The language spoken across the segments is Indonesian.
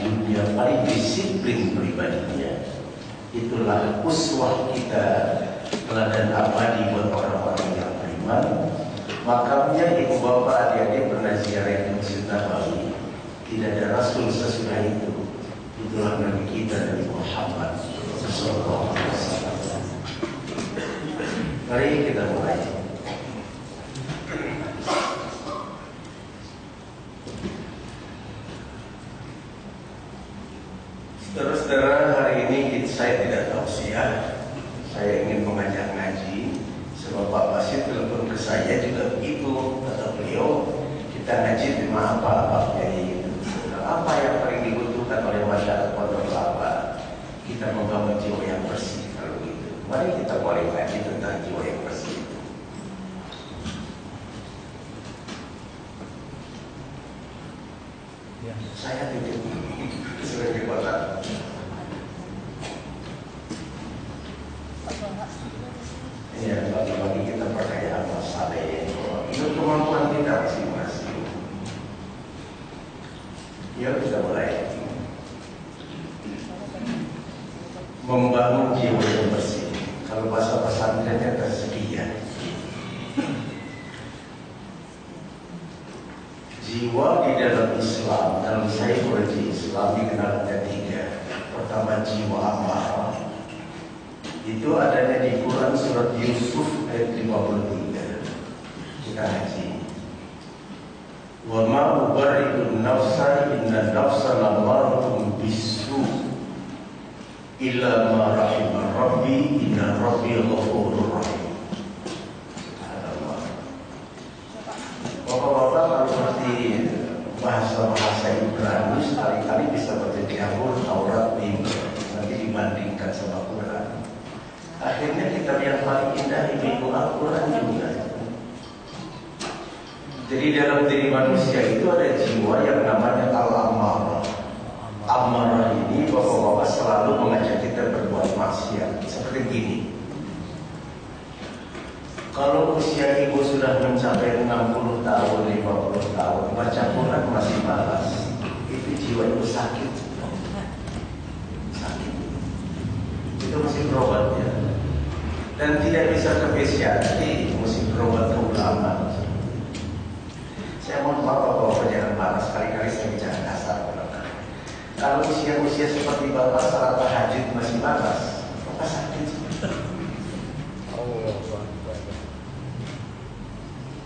tahajudnya, paling disiplin pribadinya. Itulah uswah kita teladan abadi buat orang-orang yang beriman. Makamnya ibu bapak adik-adik pernah ziarah Masjid Nabawi. Tidak ada Rasul sesudah itu. Itulah Nabi kita Nabi Muhammad Sallallahu Alaihi. Mari kita mulai. Dibandingkan sama Quran. Akhirnya kita yang paling indah itu Al-Quran juga. Jadi dalam diri manusia itu ada jiwa yang namanya Al-Amarah. Amarah ini bapak-bapak selalu mengajak kita berbuat maksiat. Seperti gini. Kalau usia ibu sudah mencapai 60 tahun, 50 tahun, baca Quran masih malas. Itu jiwa ibu. Sakit. Itu masih berobat ya. Dan tidak bisa ke PCAT, mesti berobat ke ulama. Saya mohon maaf bapak jangan marah sekali-kali saya bicara kasar. Kalau usia-usia seperti bapak salat tahajud masih malas, bapak sakit.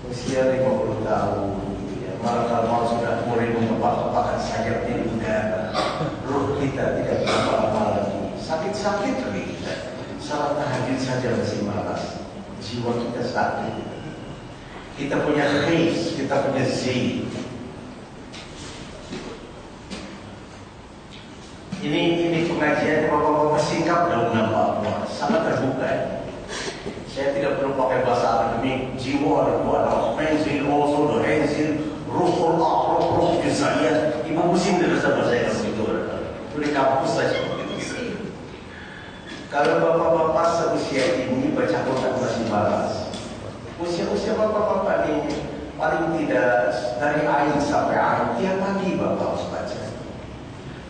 Usia 50 tahun, ya, malah kalau sudah mulai mengepak-kepakkan sayapnya di udara, ruh kita tidak bisa amal lagi, sakit-sakit lagi kita. Tahajud saja masih malas, jiwa kita sakit. Kita punya khis, kita punya zi. Ini ini pengajian bapak-bapak singkat dalam nama Allah, sangat terbuka. Ya. Saya tidak perlu pakai bahasa akademik. Jiwa ada dua nama. Menzil, the henzil, ruhul roh, ruh. Ibu musim bisa bahasa Inggris itu. Kalau bapak-bapak seusia ini baca kotak masih malas. Usia-usia bapak-bapak ini paling tidak dari ain sampai ain tiap pagi bapak harus baca.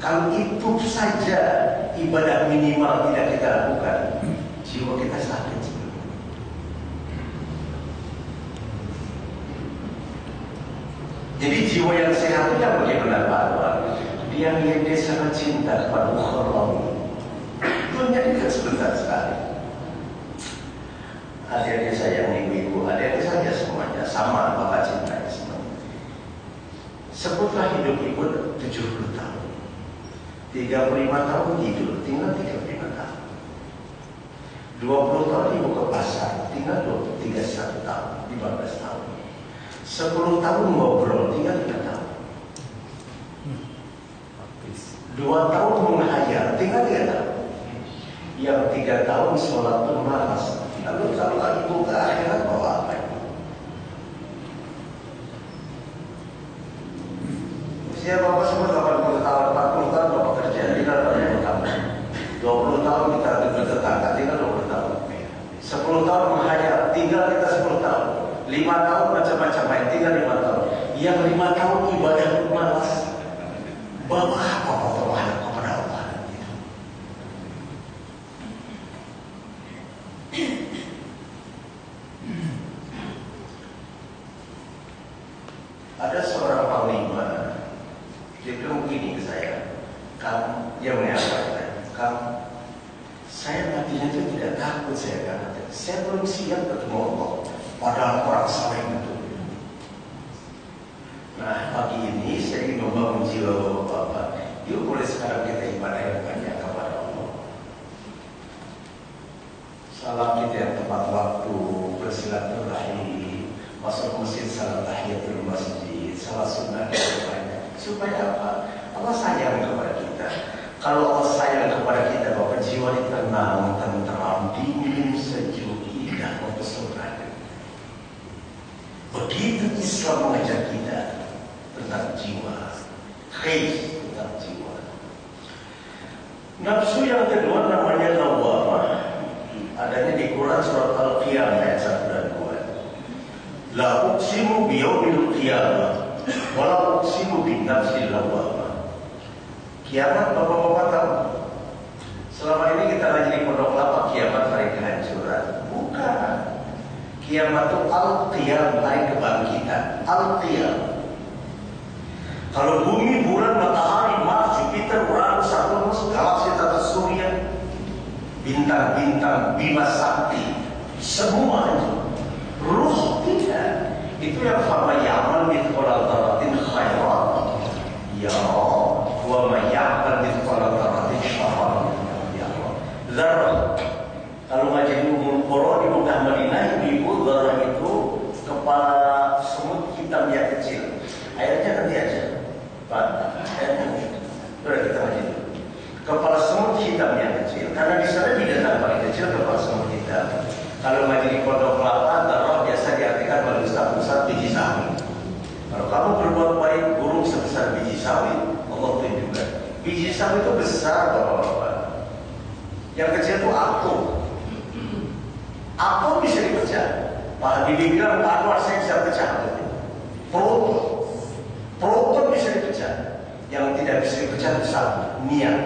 Kalau itu saja ibadah minimal tidak kita lakukan, jiwa kita sakit. Jadi jiwa yang sehat itu yang bagaimana Pak? Dia yang dia sangat cinta kepada Allah Dunia ini kan sebentar sekali. Adik-adik saya yang ibu-ibu, adik-adik saya semuanya sama Bapak cintai semua. Sebutlah hidup ibu 70 tahun. 35 tahun tidur, tinggal 35 tahun. 20 tahun ibu ke pasar, tinggal 31 tahun, 15 tahun. 10 tahun ngobrol, tinggal 3 tahun. 2 tahun menghayal, tinggal 3 tahun. Yang 3 tahun sholat pun malas. Lalu kalau ibu ke akhirat bawa apa? Usia bapak semua 80 tahun, 40 tahun bapak kerja, tinggal 20 tahun. 20 tahun kita bertetangga, tinggal 20 tahun. 10 tahun menghayal, tinggal kita 10 tahun. 5 tahun macam-macam main, tinggal 5 tahun. Yang 5 tahun ibadah malas. Bapak apa bapak menghadap kepada Allah? Ada seorang panglima, dia bilang begini ke saya, kamu, dia menyampaikan, kamu, saya matinya itu tidak takut saya kata, saya belum siap ketemu Allah, padahal orang saleh itu. Nah pagi ini saya ingin membangun jiwa bapak-bapak, yuk boleh sekarang kita ibadah yang banyak kepada Allah. Salam kita yang tepat waktu, bersilaturahim, masuk masjid salat tahiyatul masjid, salat sunnah yang banyak. Supaya apa? Allah sayang kepada kita. Kalau Allah sayang kepada kita, bahwa jiwa ini tenang, tenteram, dingin, sejuk, indah, mempesona. Begitu Islam mengajak kita tentang jiwa, khair tentang jiwa. Nafsu yang kedua namanya lawamah. Adanya di Quran surat Al-Qiyamah ayat 1 dan 2. La uqsimu biyaumil qiyamah wa la uqsimu bin nafsil lawamah. Kiamat Bapak-bapak tahu. Selama ini kita lagi di pondok kelapa kiamat hari kehancuran. Bukan. Kiamat itu al-qiyam, hari kebangkitan. Al-qiyam. Kalau bumi, bulan, matahari, Mars, Jupiter, Uranus, Saturnus, galaksi tata surya, bintang-bintang, bima sakti, semua itu ruh tidak. Itu yang fama yaman mithqala dzarratin khairan ya wa ma ya'mal mithqala dzarratin syarran ya Zarrah. Kalau ngaji umum Qur'an di Mekah Madinah ibu zarrah itu kepala semut hitam yang kecil. Airnya nanti aja. Pak, airnya. Sudah kita ngaji. Kepala semut hitam yang kecil. Karena di sana paling kecil kepala semut hitam. Kalau ngaji di pondok Baik, burung sebesar biji sawi, Allah tunjukkan. Biji sawi itu besar, bapak-bapak. Yang kecil itu atom. Atom bisa dipecah. Pak Bibi bilang, Pak Anwar saya bisa pecah. Proton. Proton bisa dipecah. Yang tidak bisa dipecah itu satu, niat.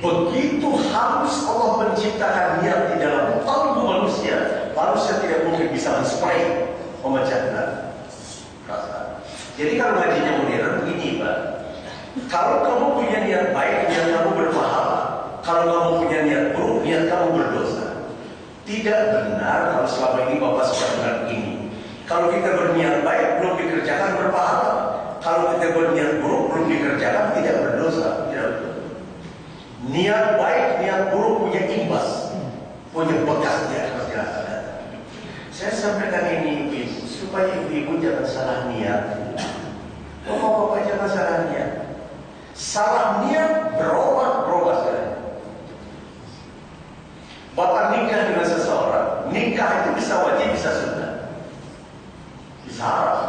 Begitu halus Allah menciptakan niat di dalam kalbu manusia, manusia tidak mungkin bisa menspray, memecahkan rasa. Jadi kalau ngajinya modern begini Pak, kalau kamu punya niat baik, niat kamu berpahala. Kalau kamu punya niat buruk, niat kamu berdosa. Tidak benar kalau selama ini Bapak sudah bilang begini. Kalau kita berniat baik, belum dikerjakan berpahala. Kalau kita berniat buruk, belum dikerjakan tidak berdosa. Tidak. Niat baik, niat buruk punya imbas, punya bekas jalan. Saya sampaikan ini supaya ibu-ibu jangan salah niat. Bapak-bapak jangan salah niat. Salah niat berubah berubah sekali. Bapak nikah dengan seseorang, nikah itu bisa wajib, bisa sunnah. Bisa haram.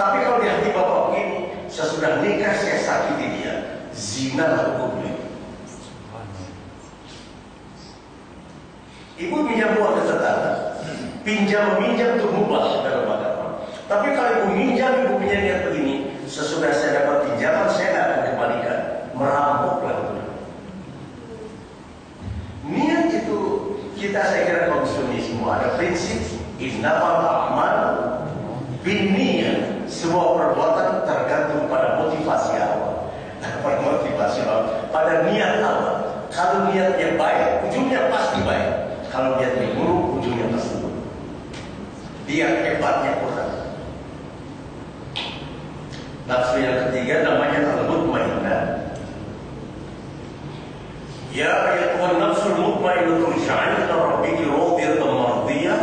Tapi kalau di hati bapak begini, saya sudah nikah, saya sakiti dia. Zina hukumnya. Ibu pinjam uang ke tetangga, pinjam meminjam itu mubah. Tapi kalau ibu minjam, ibu punya niat begini, sesudah saya dapat pinjaman, saya tidak akan kembalikan. Merampoklah itu. Niat itu kita saya kira konsumsi semua ada prinsip innamal amal binniya semua perbuatan tergantung pada motivasi awal pada motivasi awal pada niat awal kalau niatnya baik ujungnya pasti baik. Kalau niatnya buruk ujungnya pasti buruk. Dia hebatnya nafsu yang ketiga namanya al-mutmainnah Ya ayatuhan nafsul mutmainnah irja'i ila rabbiki radiyatan mardiyah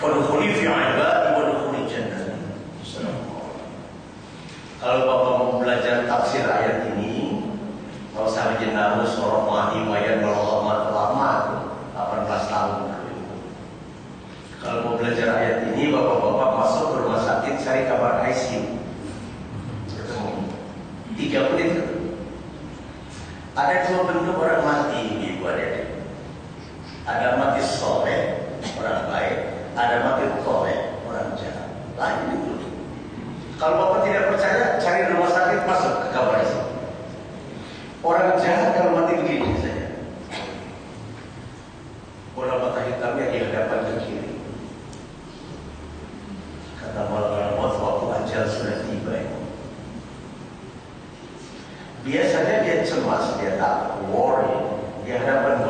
fadkhuli fi 'ibadi wa dkhuli jannah. Kalau Bapak mau belajar tafsir ayat ini, kalau saya jenaru surah Mahi Wayan Melawat lama 18 tahun. Kalau mau belajar ayat ini, Bapak-bapak masuk ke rumah sakit cari kamar ICU. Ketemu. Tiga menit ketemu. Ada dua bentuk orang mati ibu adik Ada mati soleh, orang baik. Ada mati soleh, orang jahat. Lain itu. Kalau bapak tidak percaya, cari rumah sakit masuk ke kamar. Orang jahat kalau mati begini saja. Bola mata hitamnya di hadapan ke kiri. Kata malam maut waktu ajal sudah tiba ini. Biasanya dia dia tak worry. Di hadapan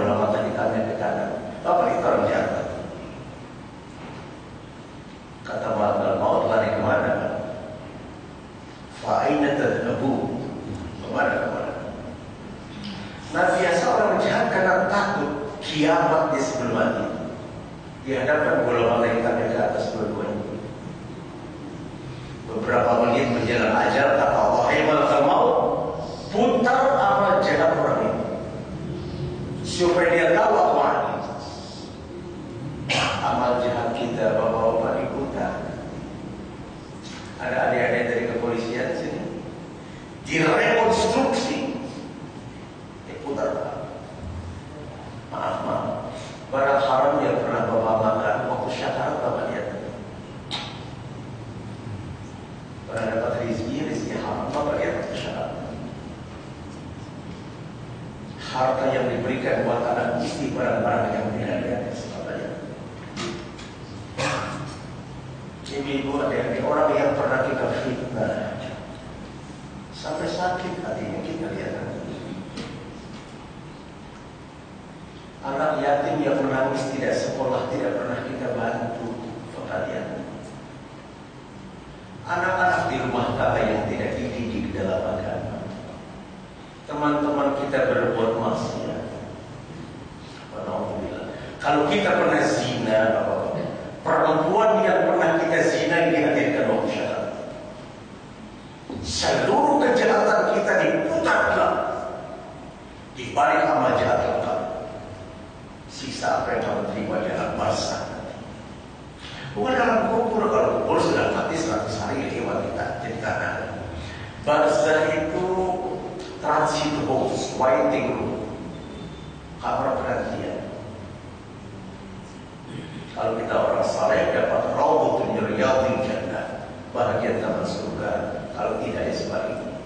orang saleh dapat rawatun riyadil jannah, bahagia taman surga. Kalau tidak ya sebaliknya.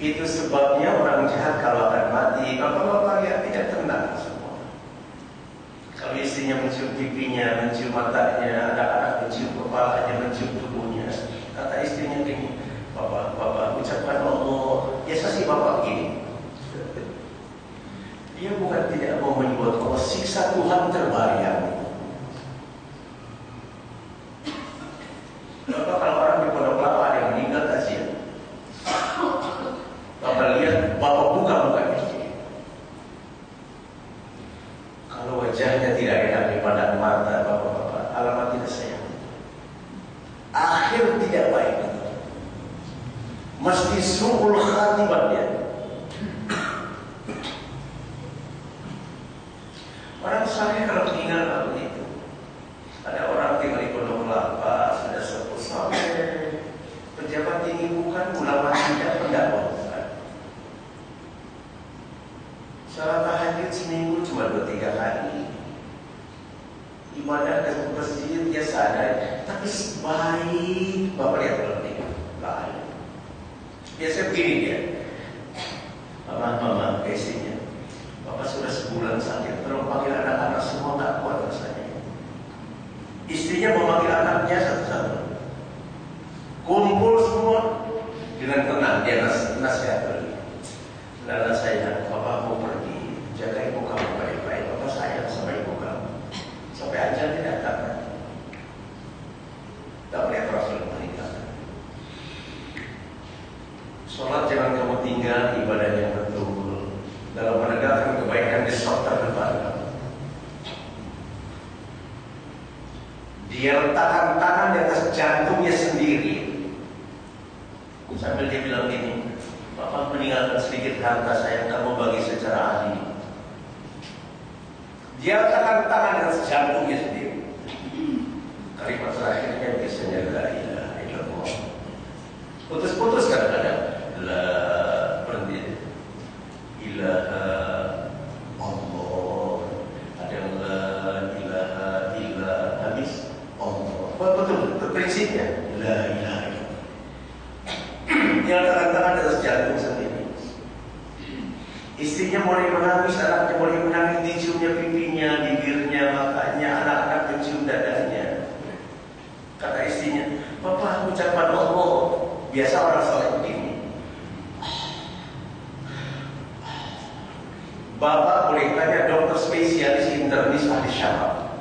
Itu sebabnya orang jahat kalau akan mati, bapak-bapak lihat tidak tenang semua. Kalau istrinya mencium pipinya, mencium matanya, anak-anak mencium kepalanya, mencium tubuhnya, kata istrinya gini, Bapak, Bapak ucapkan Allah Biasa sih Bapak begini Dia bukan tidak mau menyebut Allah Siksa Tuhan terbayang Sambil dia bilang gini, Papa meninggalkan sedikit harta saya, kamu bagi secara adil. Dia tangan tangan dengan jantungnya sendiri. Kalimat terakhirnya biasanya la ilaha illallah. Putus-putus kadang-kadang. La tinggal tangan-tangan terus jantung sendiri. Istrinya boleh menangis, anaknya boleh menangis, diciumnya pipinya, bibirnya, matanya, anak-anak mencium dadanya. Kata istrinya, Bapak ucapan Allah, biasa orang soleh begini. Bapak boleh tanya dokter spesialis internis ahli syarab.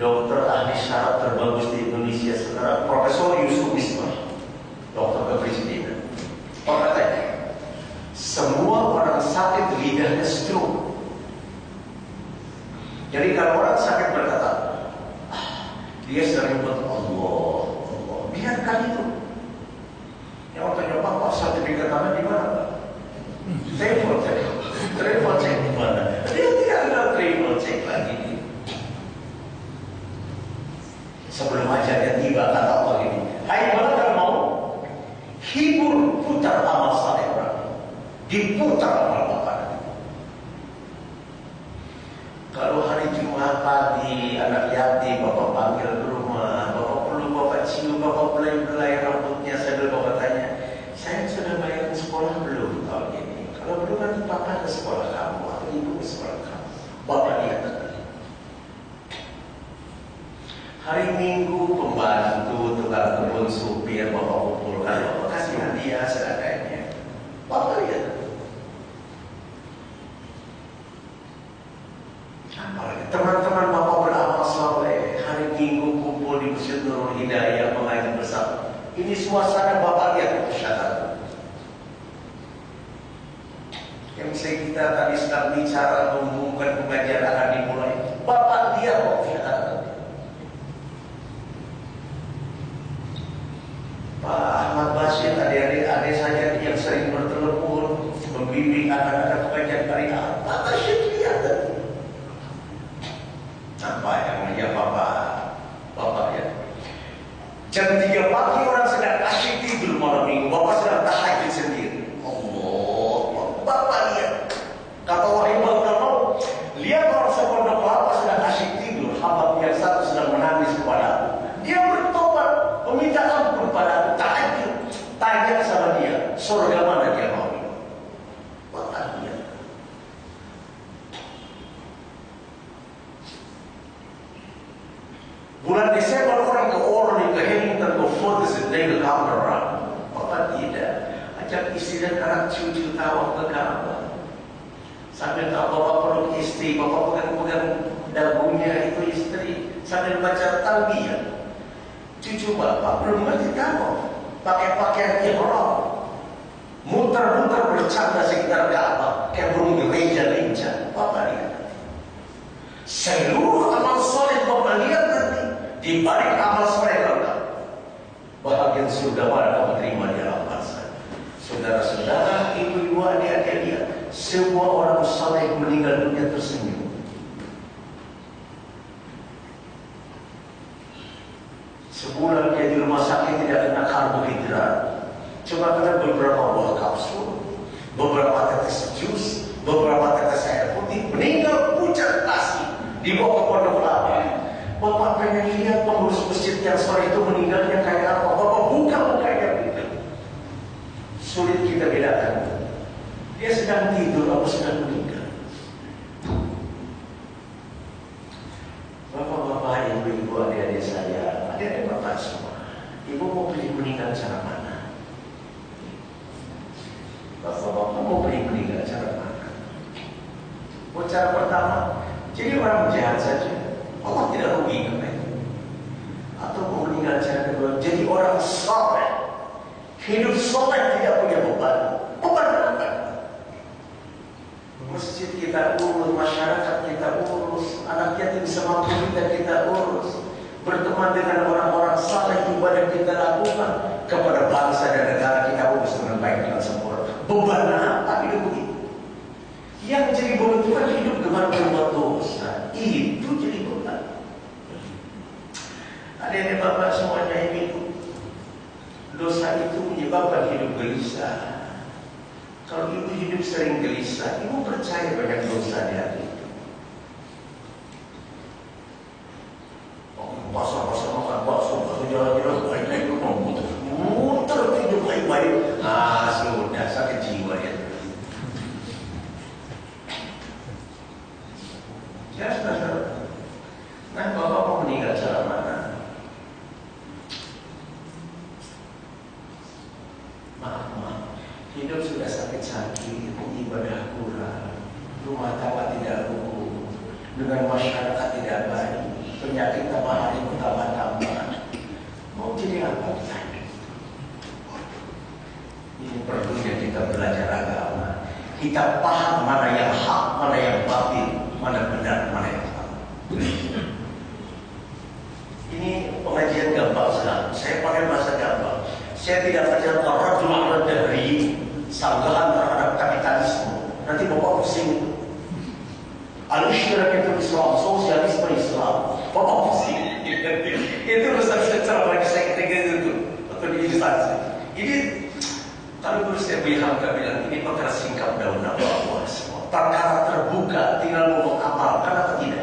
Dokter ahli syarab terbagus di Indonesia sekarang, Profesor Yusuf Bisri. lidahnya sejuk. Jadi kalau orang sakit berkata, ah, dia sedang membuat Allah, Allah. Biarkan itu. Yang waktu nyoba kok sertifikat tanah di mana? beberapa tetes air putih meninggal pucat pasti di bawah pondok lama. Bapak pengen lihat pengurus masjid yang sore itu meninggalnya kayak apa? Bapak buka mukanya gitu. Sulit kita bedakan. Dia sedang tidur atau sedang meninggal. Bapak-bapak, ibu-ibu, adik-adik saya, adik-adik bapak semua. Ibu mau pilih meninggal cara mana? pakai bahasa gampang. Saya tidak kerja orang cuma dari sanggahan terhadap kapitalisme. Nanti bapak pusing. Alusir itu Islam, sosialisme Islam. Bapak pusing. itu rusak secara bagi saya ketiga itu. Atau di instansi. Ini kalau terus saya bilang, harga bilang ini perkara singkap daun apa semua. Perkara terbuka tinggal mau apa, karena tidak.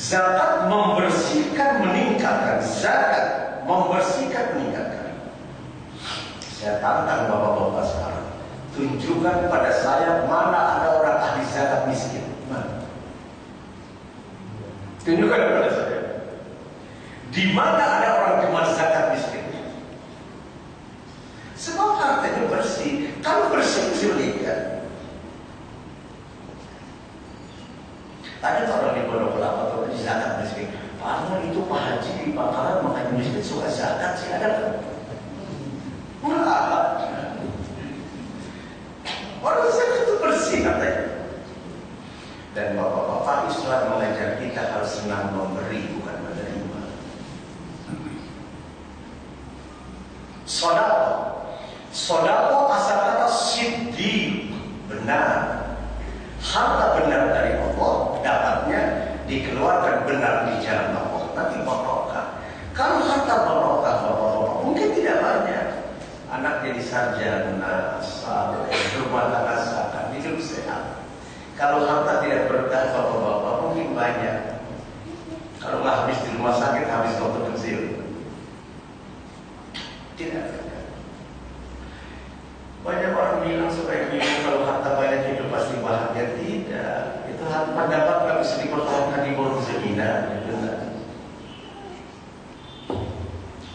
Zakat membersihkan meningkatkan. Zakat membersihkan meningkatkan. Saya tantang bapak-bapak sekarang. Tunjukkan pada saya Mana ada orang ahli zakat miskin. Mana? Tunjukkan kepada saya. Di mana ada orang cuma zakat miskin? Sebab hartanya bersih. Kalau bersih sulit kan Ada orang di Pondok Kelapa di zakat miskin. Padahal itu Pak Haji di Pangkalan makanya miskin suka zakat sih ada kan? Enggak. Orang zakat itu bersih katanya. Dan bapak-bapak Islam mengajar kita harus senang memberi bukan menerima. Sodako, sodako asal kata siddi benar harta benar dari Allah dapatnya dikeluarkan benar di jalan Allah. Nanti barokah kalau harta barokah bapak-bapak mungkin tidak banyak. Anak jadi sarjana saleh rumah tangga sehat hidup sehat. Kalau harta tidak berkah bapak-bapak mungkin banyak. Kalau nggak habis di rumah sakit habis dokter kecil. Tidak banyak orang bilang supaya kalau harta banyak itu pasti bahagia. Tidak. Itu pendapat nggak bisa dipertahankan di bawah. Benar.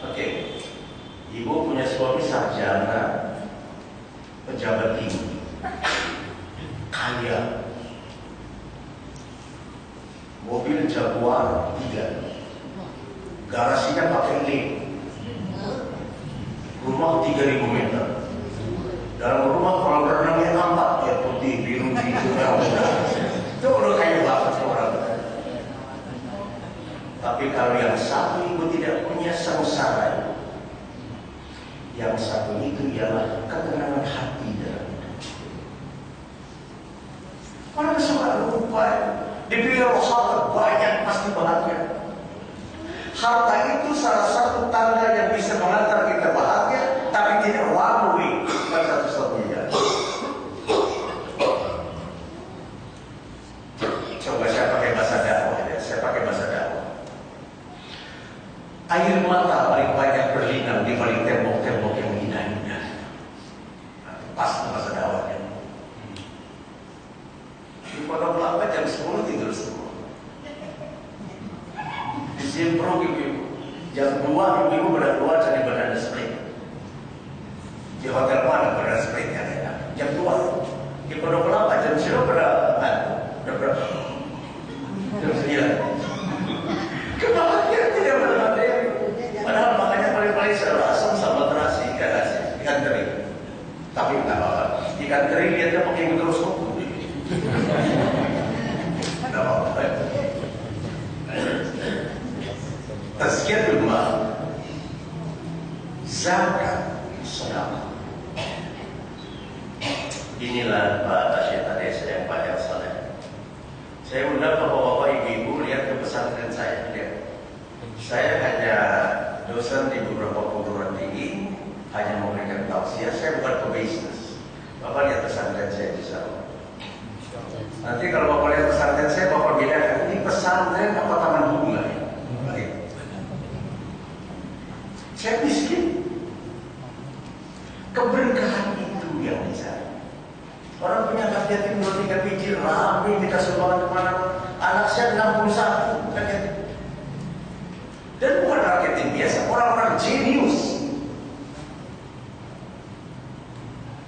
Oke. Ibu punya suami sarjana, pejabat tinggi, kaya, mobil Jaguar tiga, garasinya pakai lift, rumah 3000 meter. Dalam rumah kolam renangnya tampak ya putih, biru, hijau, merah. Itu udah kayak banget orang. Tapi kalau yang satu ibu tidak punya sengsara, yang satu itu ialah ketenangan hati dalam hidup. Orang suka lupa, dipilih harta banyak pasti bahagia. Harta itu salah satu tanda yang bisa mengantar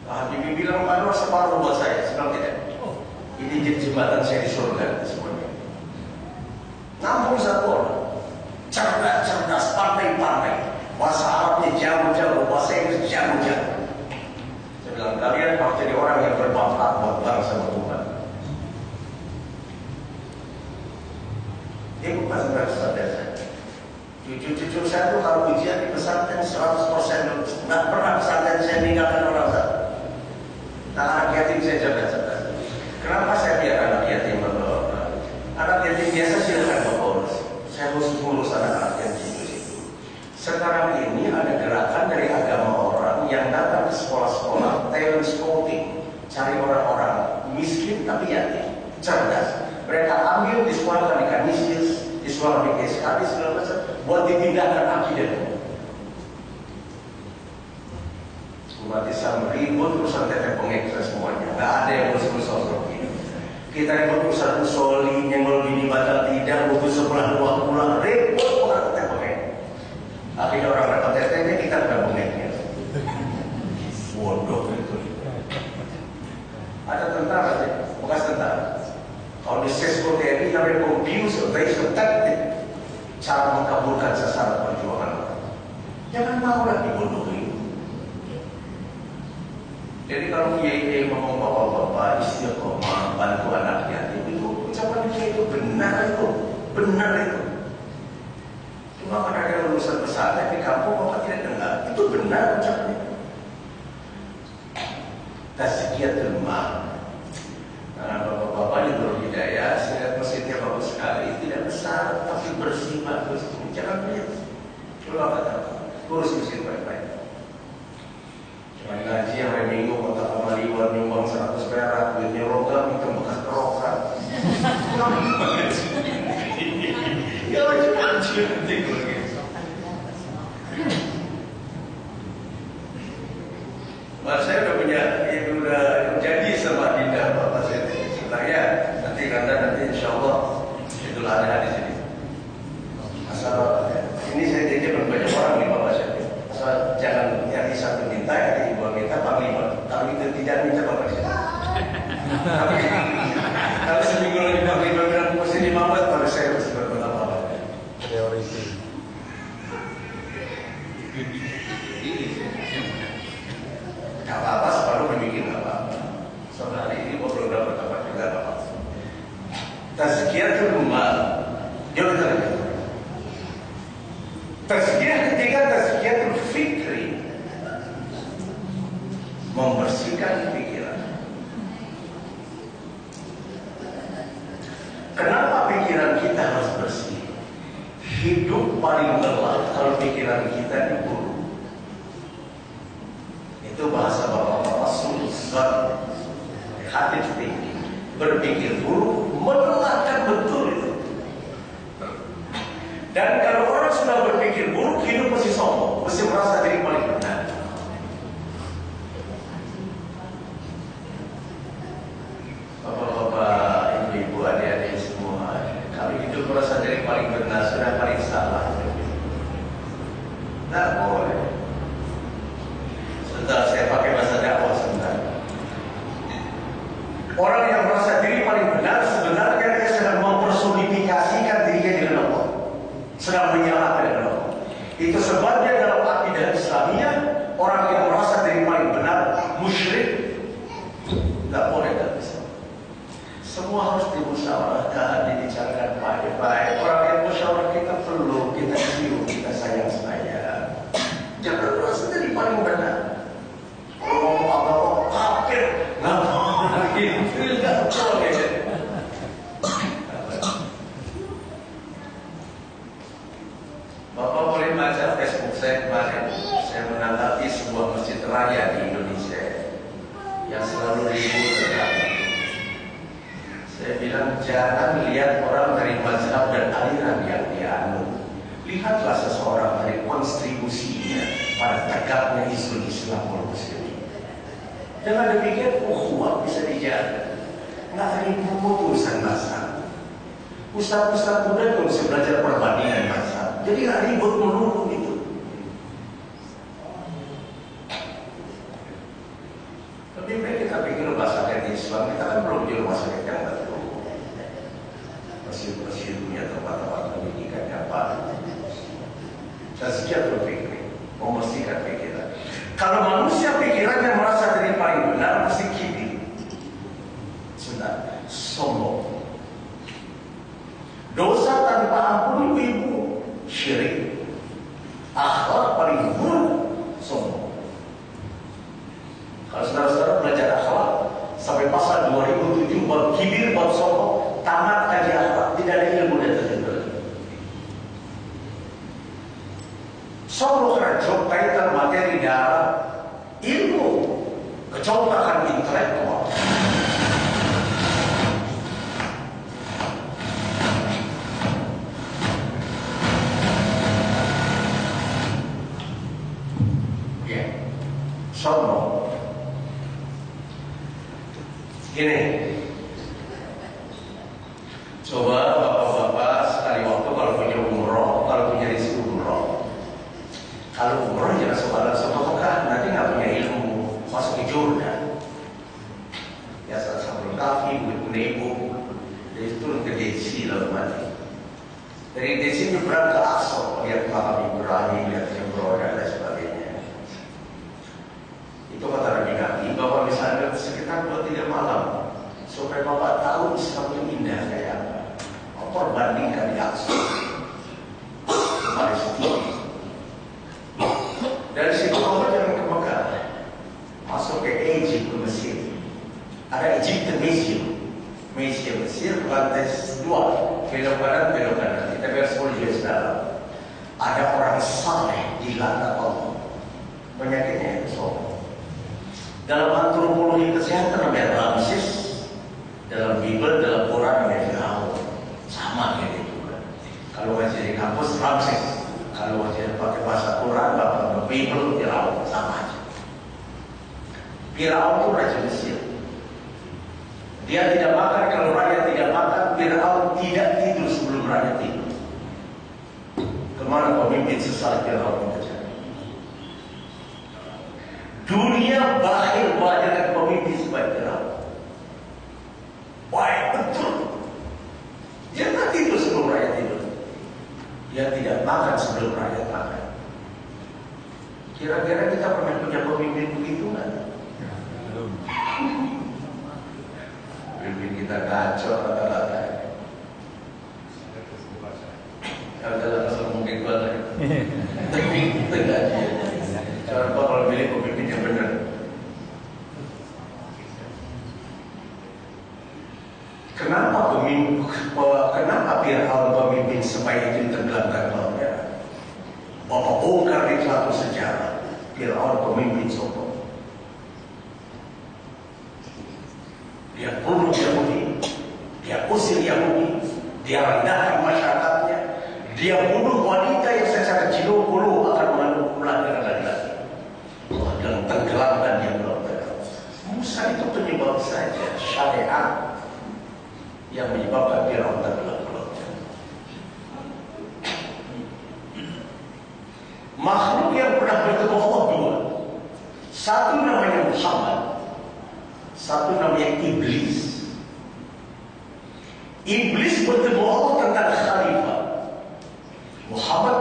Habibie bilang Anwar separuh buat saya. Sebab tidak. Ini jembatan saya di surga semuanya Namun satu orang Cerdas-cerdas, pandai-pandai Bahasa Arabnya jauh-jauh Bahasa Inggris jauh-jauh. Saya bilang kalian harus jadi orang yang bermanfaat Buat bangsa dan Tuhan Dia bukan sebenarnya saya. Cucu-cucu saya tuh kalau ujian di pesantren 100% Nggak pernah pesantren saya meninggalkan orang satu Anak yatim saya jaga cerdas. Kenapa saya biar anak yatim berdoa? Anak yatim biasa silakan berurus. Saya harus ngurus anak-anak yatim di situ. Sekarang ini ada gerakan dari agama orang yang datang ke sekolah-sekolah talent scouting, cari orang-orang miskin tapi yatim, cerdas. Mereka ambil di sekolah di kanisius, di sekolah di KSKD segala macam, buat dipindahkan akidah. Umat Islam ribut urusan teteh pengeksa semuanya. Gak ada yang urus-urus ini. Kita ribut urusan usoli, nyenggol bini batal tidak, butuh sebelah dua pulang, ribut orang teteh pengek. Akhirnya orang dapat tetehnya kita udah pengeknya. Bodoh itu. Ada tentara sih, bekas tentara. Kalau di sesko TNI namanya abuse of tactic. Cara mengkabulkan sasaran perjuangan Jangan mau lah dibodohi. Jadi kalau kiai ngomong bapak-bapak istiqomah bantu anak yatim itu ucapan kiai itu benar itu, benar itu. Cuma karena ada lulusan pesantren di kampung bapak tidak dengar, itu benar ucapannya. Tazkiyatul mal. Karena bapak-bapak yang berhidayah, saya masjidnya bagus sekali, tidak besar tapi bersih bagus. Jangan lihat. Coba kata, urus masjid baik-baik. Main ngaji hari minggu kota Kamaliwan nyumbang 100 perak duitnya logam itu bekas kerokan ya wajib ngaji algo como rollo, inshallah. Dia bunuh Yahudi, dia usir Yahudi, dia rendahkan masyarakatnya, dia bunuh wanita yang secara jiwa bulu akan mengandung lagi, laki-laki. Dan tenggelamkan dia dalam. Musa itu penyebab saja syariat yang menyebabkan dia rendah dalam. Makhluk satu namanya Muhammad, satu namanya Iblis. Iblis bertemu Allah tentang khalifah. Muhammad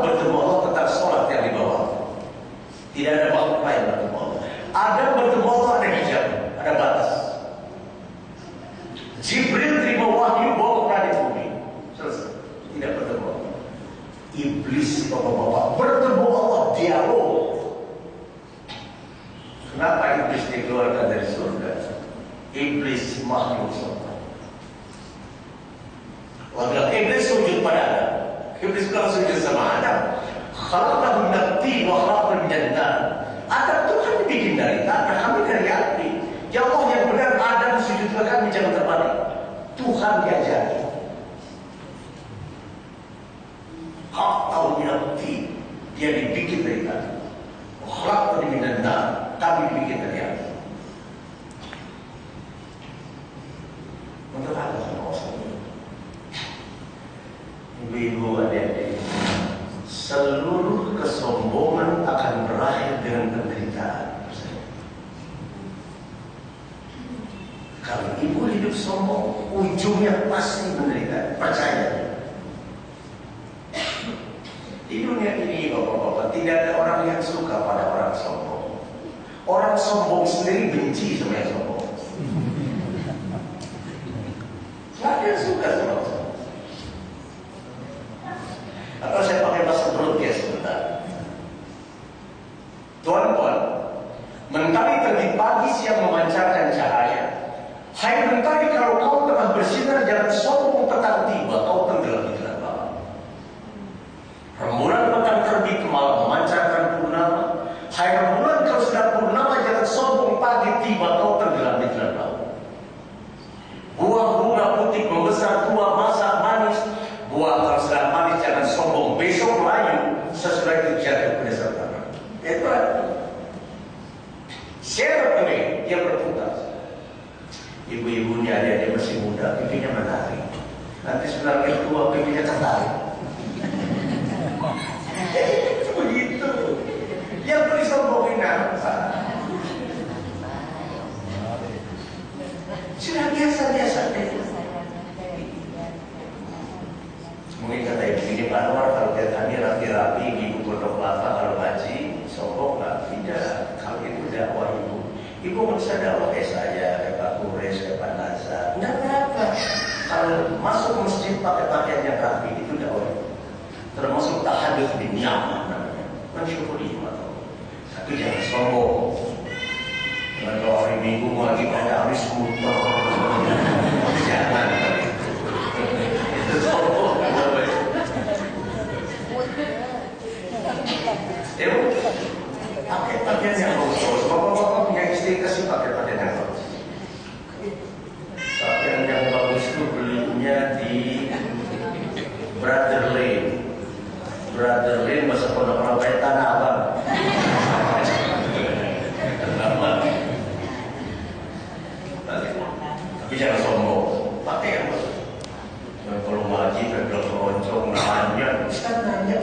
Kalau tak wa khalaqul jannah. Adam itu dibikin dari tanah, kami dari api. Ya Allah yang benar ada di sujud kami jangan terbalik. Tuhan diajari. Ada yang suka sama Atau saya pakai bahasa perut ya sebentar. Tuan-tuan, mentari terbit pagi siang memancarkan cahaya. Hai mentari kalau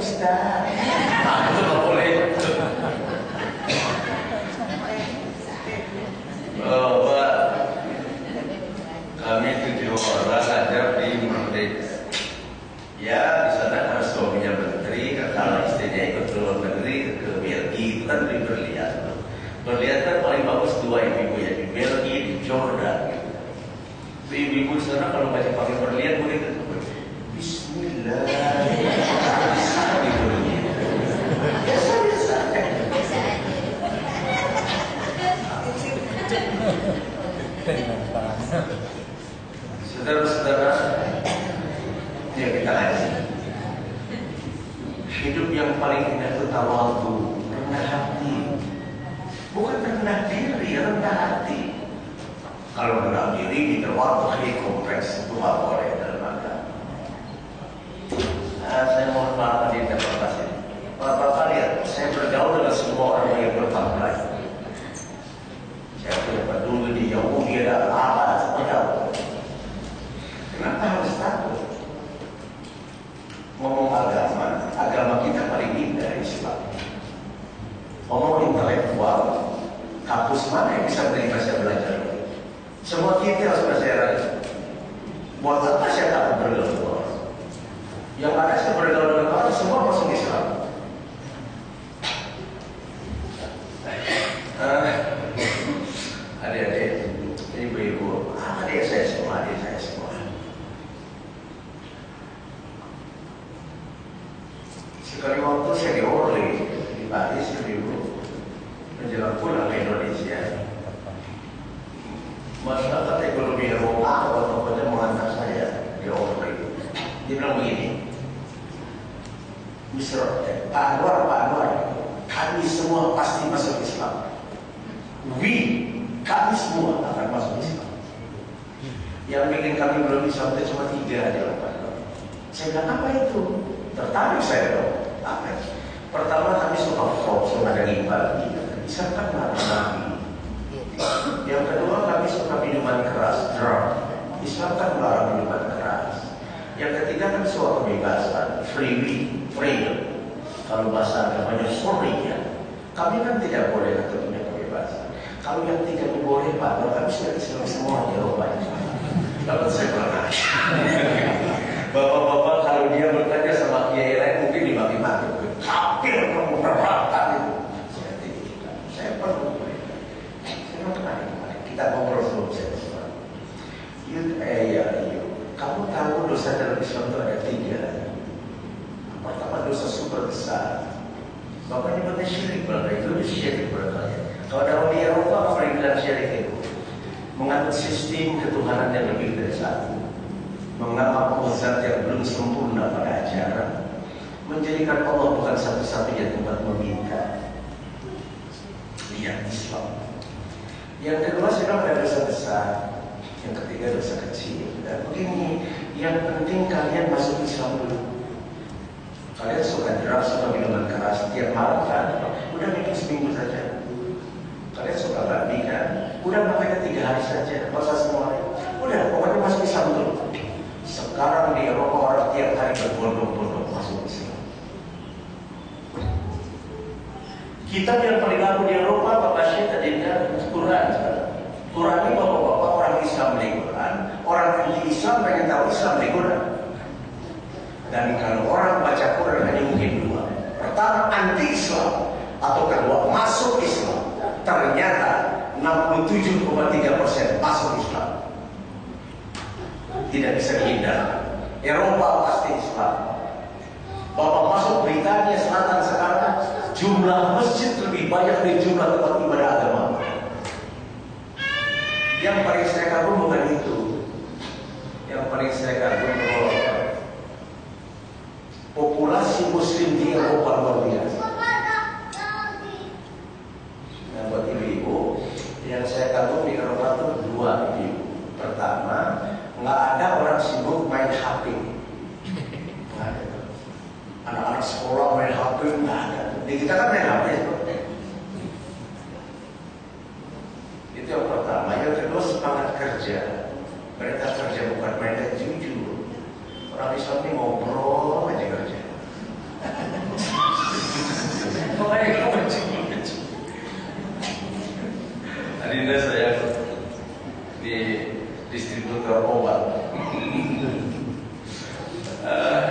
した。Pak Anwar, Pak Anwar, kami semua pasti masuk Islam. We, kami semua akan masuk Islam. Yang bikin kami belum Islam itu cuma tiga adalah Pak Anwar. Saya bilang apa itu? Tertarik saya dong. Apa? itu? Pertama kami suka fox, suka ada imbal. Islam kan melarang Yang kedua kami suka minuman keras, drunk. Islam kan melarang minuman keras. Yang ketiga kan suka kebebasan, free will, freedom kalau bahasa agamanya sorry ya. Kami kan tidak boleh atau pakai bahasa. Kalau yang tidak dibolehkan kalau kami sudah Islam semua ya banyak kalau saya pernah bapak-bapak kalau dia bertanya sama kiai lain mungkin dimaki-maki kafir kamu perbuatan itu saya tidak saya perlu saya pernah kita ngobrol dulu saya Islam eh ya kamu tahu dosa dalam Islam itu ada tiga? Pertama dosa super besar. Bapak nyebutnya syirik berapa itu syirik berapa ya. Kalau dalam di Eropa apa yang bilang syirik itu? Mengatur sistem ketuhanan yang lebih dari satu. Mengamak zat yang belum sempurna pada ajaran? Menjadikan Allah bukan satu-satunya tempat meminta. Lihat Islam. Yang kedua sedang ada dosa besar. Yang ketiga dosa kecil. Dan begini Yang penting kalian masuk Islam dulu Kalian suka jerak, suka minuman keras Tiap malam kan Udah bikin seminggu saja Kalian suka babi kan? Udah makanya tiga hari saja, masa semua Udah, pokoknya masuk Islam dulu. Sekarang di Eropa orang tiap hari berbondong-bondong masuk Islam. Kitab yang paling laku di Eropa, Bapak Syed tadi Quran. Quran ini bapak-bapak orang Islam di Quran, orang anti Islam pengen tahu Islam di Quran. Dan kalau orang baca Quran hanya mungkin dua. Pertama anti Islam atau kedua masuk Islam ternyata 67,3 persen masuk Islam. Tidak bisa dihindar. Eropa pasti Islam. Bapak masuk Britania Selatan sekarang jumlah masjid lebih banyak dari jumlah tempat ibadah agama. Yang paling saya kagum bukan itu. Yang paling saya kagum populasi Muslim di Eropa luar biasa. Nah, buat ibu-ibu, yang saya kagum di Eropa itu dua ibu. Pertama, nggak ada orang sibuk main HP. Anak-anak sekolah main HP nggak ada. Di kita kan main HP itu yang pertama. Yang kedua semangat kerja. Mereka kerja bukan main dan Orang Islam ini ngobrol aja kerja. Adinda saya di distributor obat. uh,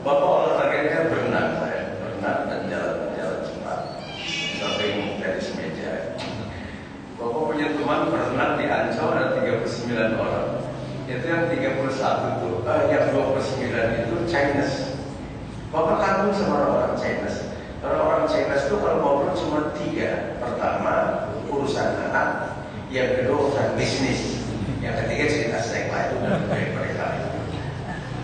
Bapak olahraganya berenang saya, berenang dan jalan-jalan cepat. Samping tenis meja. Bapak punya teman berenang di Ancol ada 39 orang. Itu yang 31 itu, uh, yang 29 itu Chinese. Bapak kagum sama orang Chinese. Orang-orang Chinese itu kalau ngobrol cuma tiga. Pertama, urusan anak, yang kedua urusan bisnis, yang ketiga cerita seks itu dari mereka.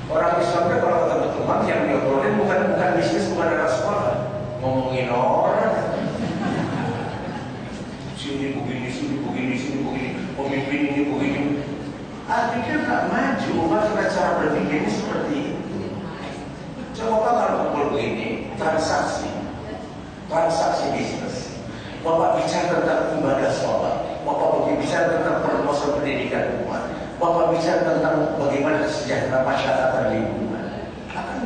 Orang Islam itu kalau ketemu teman yang diobrolin bukan bukan bisnis, bukan anak sekolah, ngomongin orang. Sini begini, sini begini, sini begini, pemimpin ini begini. Pikir tak maju, umat cara berpikirnya seperti itu. Coba kalau kumpul begini, transaksi, transaksi bisnis. Bapak bicara tentang ibadah sholat. Bapak bicara tentang permasalahan pendidikan umat. Bapak bicara tentang bagaimana kesejahteraan masyarakat dan lingkungan. Akan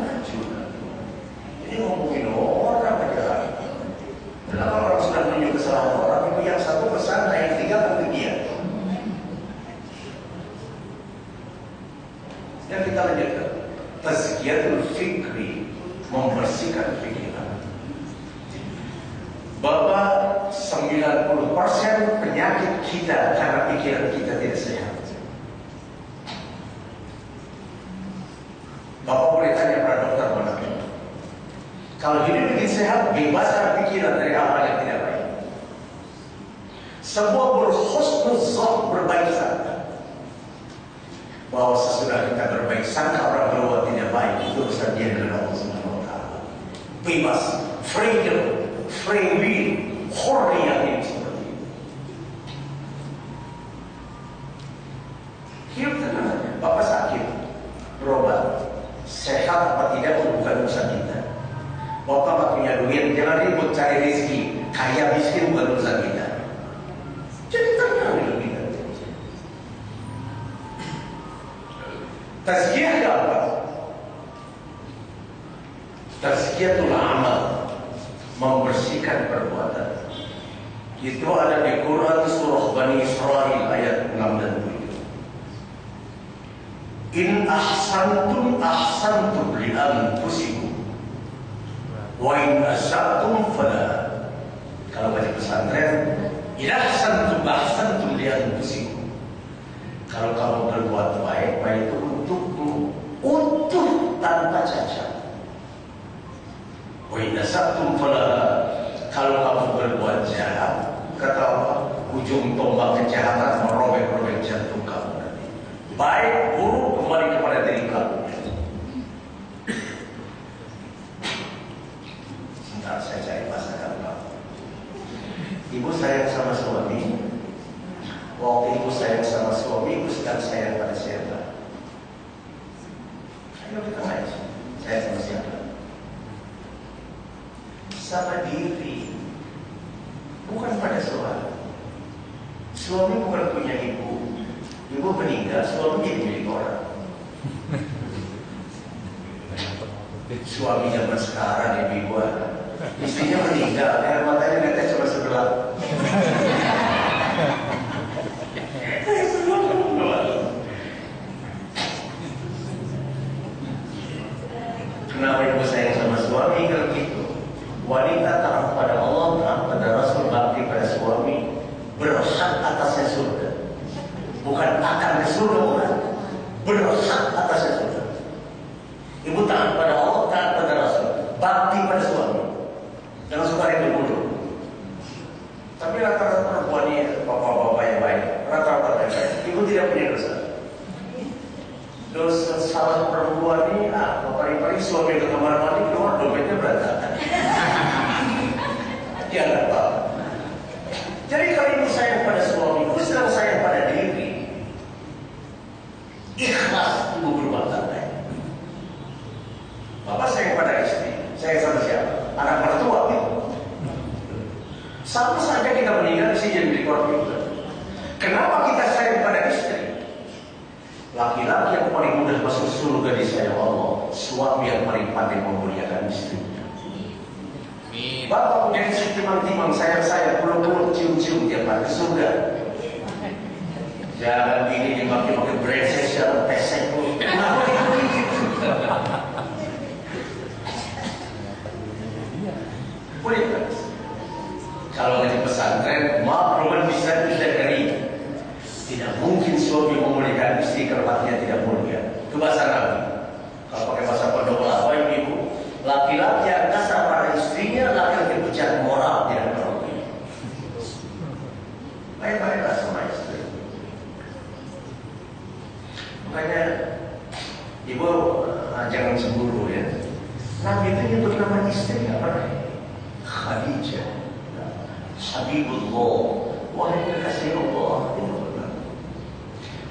Boleh kan? Kalau ngaji pesantren, maaf roman bisa tidak dari tidak mungkin suami memuliakan istri kerapatnya tidak mulia. Itu bahasa Nabi. Kalau pakai bahasa pondok apa ibu? Laki-laki yang kasar pada istrinya, laki-laki bejat moral tidak perlu. Baik-baiklah sama istri. Makanya ibu uh, jangan cemburu ya. Nabi itu nyebut nama istri apa? Khadijah. Habibullah. Wahai kekasih Allah.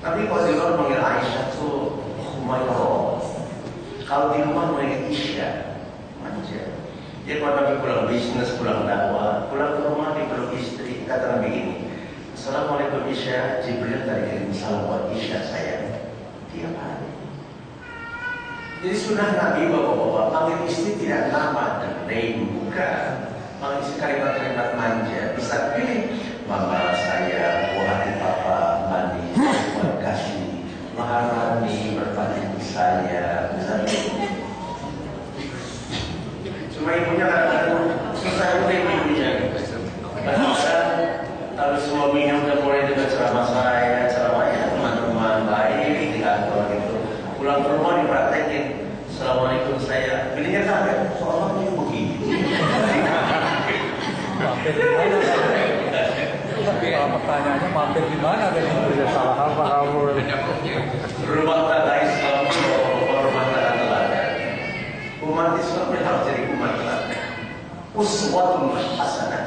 Tapi kalau di luar panggil Aisyah tuh Humairah. Kalau di rumah panggil Isya. Manja. Dia kalau Nabi pulang bisnis, pulang dakwah, pulang ke rumah dia peluk istri. Kata Nabi ini, Assalamualaikum Isya. Jibril tadi kirim salam buat Isya sayang. Tiap hari. Jadi sudah Nabi bapak-bapak panggil istri tidak nama dan name bukan. Panggil istri kalimat-kalimat manja. Bisa pilih Mama saya, buah papa, mandi, terima kasih, Maharani berpati saya, bisa Cuma ibunya kadang-kadang susah juga ibunya. Bisa kalau suaminya udah mulai dekat ceramah saya, ceramahnya teman-teman baik di kantor gitu. Pulang ke rumah dipraktekin. Assalamualaikum saya. Belinya kaget. Soalnya ini begini. Tapi kalau pertanyaannya mampir di mana itu tidak salah apa kamu? Rumah tangga Islam rumah tangga teladan. Umat Islam harus jadi umat teladan. Uswatun hasanah.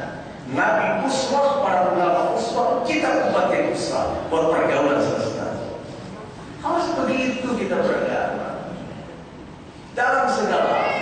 Nabi uswah para ulama uswah kita umat yang uswah buat pergaulan semesta. Harus begitu kita beragama dalam segala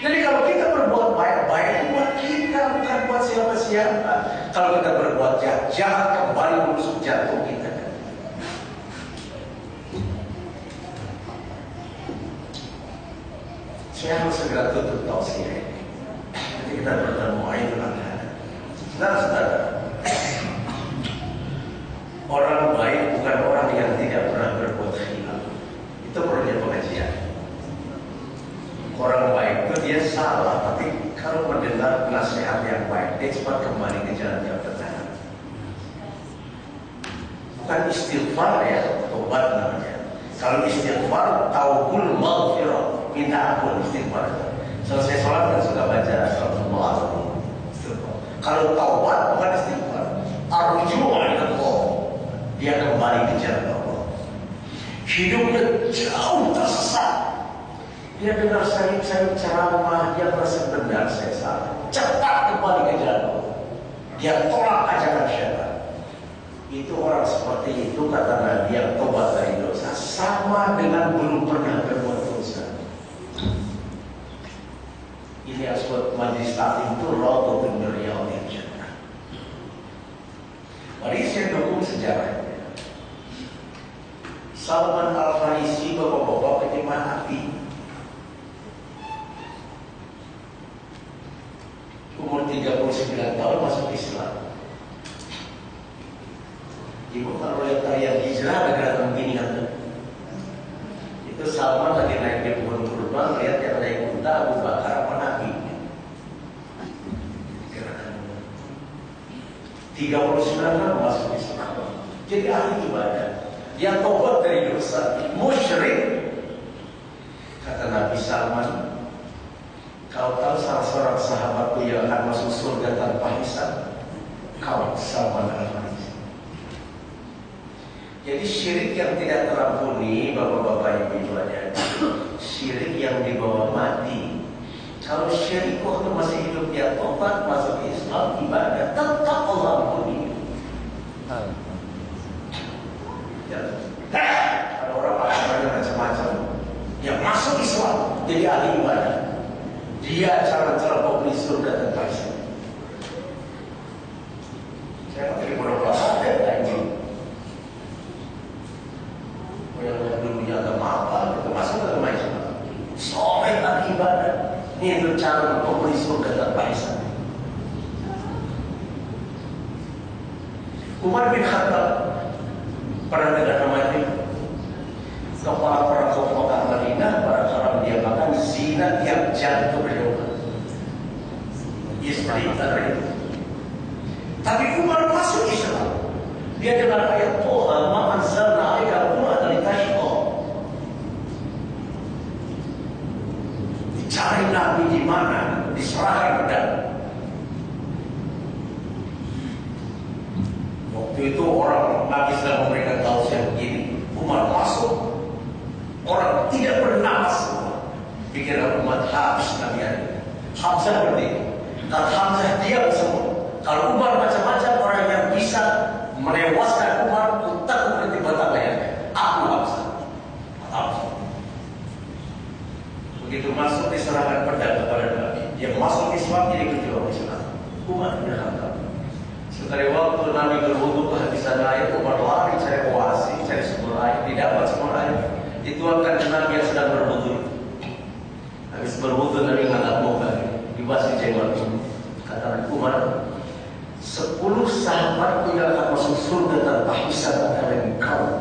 Jadi kalau kita berbuat baik-baik itu buat kita, bukan buat siapa-siapa. Kalau kita berbuat jahat, jahat kembali menusuk jantung kita. Saya harus segera tutup tausiah ini. Nanti kita bertemu Aidul Adha. Saudara-saudara, orang baik bukan orang yang tidak pernah berbuat khilaf. Itu perlunya pengajian. Orang baik itu dia salah, tapi kalau mendengar nasihat yang baik, dia cepat kembali ke jalan yang benar. Bukan istighfar ya, tobat namanya. Kalau istighfar, taubul maghfirah, minta ampun istighfar. Selesai sholat kan suka baca Alhamdulillah. Kalau taubat bukan istighfar, arju Allah. Dia kembali ke jalan Allah. Hidupnya jauh tersesat. Dia dengar saya ceramah, dia merasa benar saya salah. Cepat kembali ke jalan Allah. Dia tolak ajaran syaitan. Itu orang seperti itu kata Nabi yang tobat dari dosa sama dengan belum pernah berbuat dosa. Ini disebut majlis taklim itu rodo riyadhil jannah. Mari saya dukung sejarahnya. Salman Al Farisi bapak-bapak penyembah api. Umur 39 tahun masuk Islam. Ibu kalau lihat tarian hijrah ada gerakan begini kan? Itu Salman lagi naik di pohon kurban lihat yang naik unta Abu Bakar apa Nabi. Gerakan 39 tahun masuk Islam. Jadi ahli ibadah. Dia tobat dari dosa, musyrik. Kata Nabi Salman, kau tahu salah seorang sahabatku yang akan masuk surga tanpa hisab? Kau Salman Al-Farisi. Jadi syirik yang tidak terampuni Bapak-bapak ibu-ibu ada Syirik yang dibawa mati Kalau syirik waktu masih hidup dia tobat Masuk Islam ibadah Tetap Allah ampuni ya. Ada orang macam-macam Yang masuk Islam Jadi ahli ibadah Dia cara-cara pembeli surga dan Islam Saya mau beberapa ada anjing yang dulunya agama apa, itu masuk agama Islam. Soleh dan ibadah. Ini itu cara memberi surga tanpa hisab. Umar bin Khattab pernah dengar nama ini? Kepala para kota jantung doa istri itu. tapi Umar masuk Islam. Dia dengan ayat Toha ma'anzalna ayat Quran dari Tashqa dicari Nabi di mana? Diserahkan dan waktu itu orang Nabi sedang memberikan tahu siapa ini. Umar masuk. Orang tidak bernafas pikiran umat hak sekalian. Hamzah berarti dan Hamzah dia semua. Kalau Umar macam-macam orang yang bisa menewaskan Umar, utak Umar di batang layarnya Aku Hamzah. Begitu masuk di serangan perdana kepada Nabi, dia masuk di jadi di sana Umar tidak hantar Setelah waktu Nabi berwudu kehabisan air, Umar lari cari kuasi, cari sumber air, tidak dapat sumber air. itu akan Nabi yang sedang berhubung Habis berwudhu Nabi mengangkat muka Dibasuh ini. Kata Umar Sepuluh sahabat tidak akan masuk surga tanpa hisab akan engkau